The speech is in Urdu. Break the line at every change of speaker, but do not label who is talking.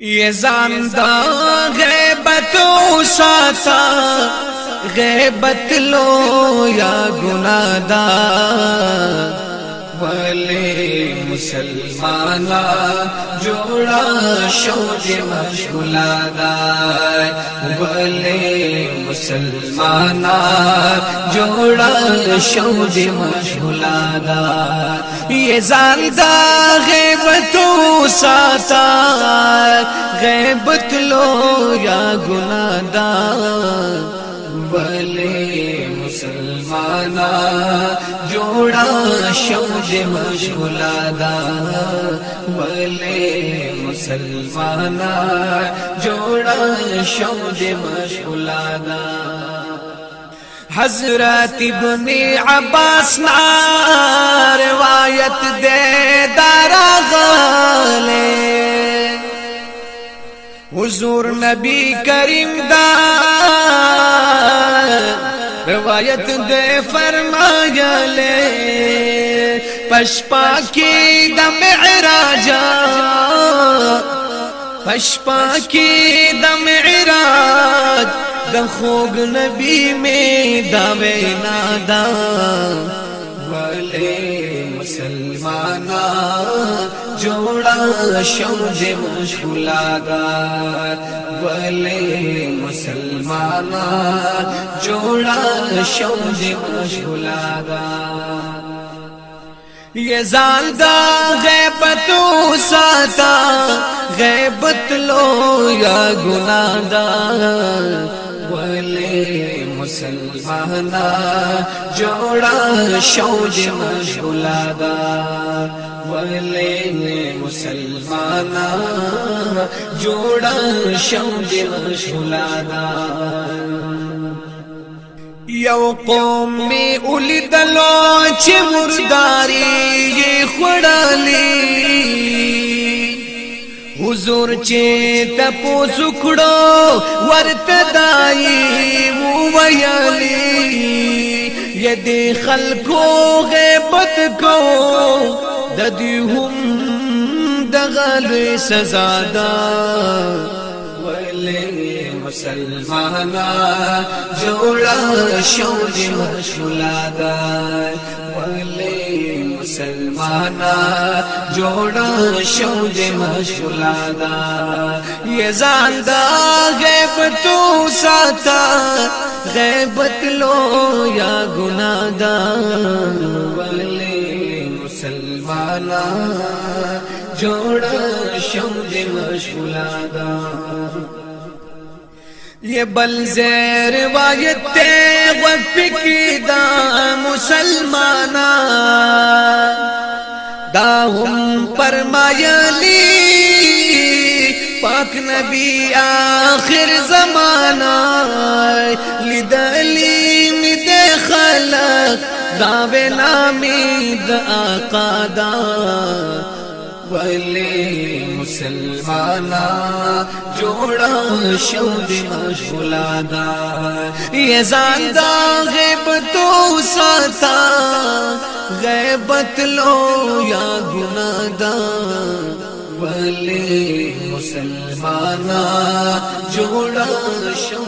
یہ زاندہ غیبت ساتا، غیبت لو یا گنادا والے مسلمانا، جوڑا شوج مشغلا دار والے مسلمانا، جوڑا شوج مشغلا دار یہ زاندہ غیبت ساتا غیبت لو یا گنادا بلے مسلمانا جوڑا شوج مشغلا دا بلے مسلمانا جوڑا شوج مشغلا دا حضرت ابن عباس نا روایت دے دارا غالے حضور نبی کریم دا روایت دے فرمایا لے، پشپا کی دم عراجا پشپا کی دم عراج دخوگ نبی میں دعوے نادا والے مسلمانا جوڑا شوج مشغلا گار والے مسلمانا جوڑا شوج مشغلا گار یہ زالدہ غیبت ساتا، غیبت لو یا گنادا والے مسلمانا جوڑا شوج مشغلا دا ولې مسلمانا جوړ شو دې مشولادا یو قوم می اولیدلو چې مرداري یې خړلې حضور چې تپو سکړو ورته دای وویلې یدې خلکو غیبت کو۔ ددی ہم دغل سزادا ویلے مسلمانا جوڑا شوج مشغلا دا۔ ویلے مسلمانا جوڑا شوج مشغلا دا۔ یہ زاندہ غیبت تو ساتا، غیبت لو یا گنادا ویلے مسلمانا، جوڑا شوج مشغلا دا یہ بل زیر روایت وقت کی دا مسلمانا۔ دا ہم پرمایلی پاک نبی آخر زمانہ۔ لدلی مد خلق دا وینا می د آقا دا ولی مسلمانا جوړا شو د مشلا دا یزان دا غیب تو ساتا غیبت لو یا گنا دا. ولی مسلمانا جوړا شو